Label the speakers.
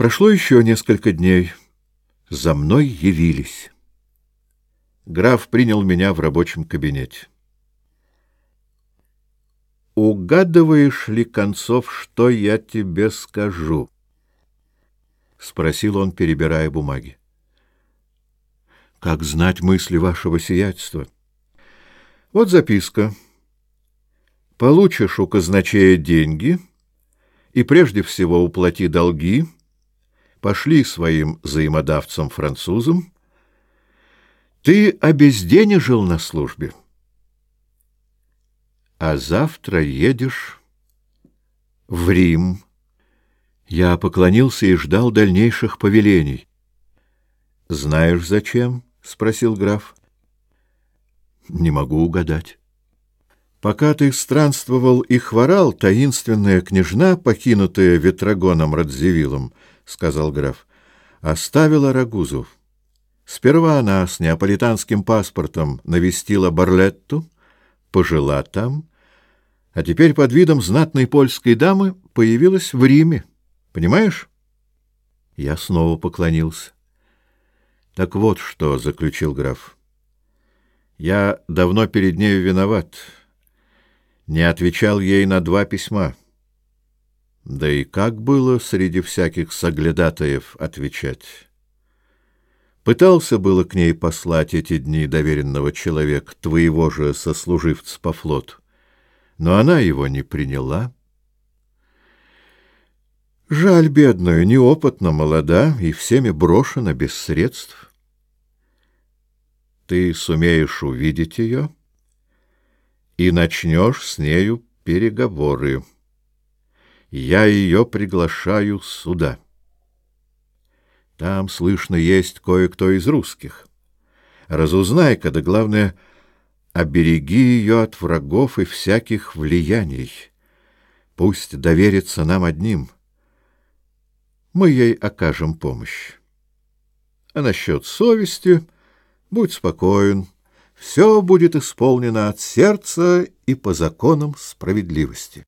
Speaker 1: Прошло еще несколько дней. За мной явились. Граф принял меня в рабочем кабинете. «Угадываешь ли, Концов, что я тебе скажу?» — спросил он, перебирая бумаги. «Как знать мысли вашего сиятельства?» «Вот записка. Получишь у казначея деньги и прежде всего уплати долги» пошли своим взаимодавцам-французам. Ты обезденежил на службе. А завтра едешь в Рим. Я поклонился и ждал дальнейших повелений. Знаешь, зачем? спросил граф. Не могу угадать. Пока ты странствовал и хворал, таинственная княжна, покинутая Ветрогоном Радзивиллом, —— сказал граф. — Оставила Рагузу. Сперва она с неаполитанским паспортом навестила Барлетту, пожила там, а теперь под видом знатной польской дамы появилась в Риме. Понимаешь? Я снова поклонился. — Так вот что, — заключил граф. — Я давно перед нею виноват. Не отвечал ей на два письма — да и как было среди всяких соглядатаев отвечать? Пытался было к ней послать эти дни доверенного человека, твоего же сослуживца по флоту, но она его не приняла. Жаль бедную, неопытно молода и всеми брошена без средств. Ты сумеешь увидеть ее и начнешь с нею переговоры я ее приглашаю сюда. Там, слышно, есть кое-кто из русских. Разузнай-ка, да главное, обереги ее от врагов и всяких влияний. Пусть доверится нам одним. Мы ей окажем помощь. А насчет совести будь спокоен. Все будет исполнено от сердца и по законам справедливости.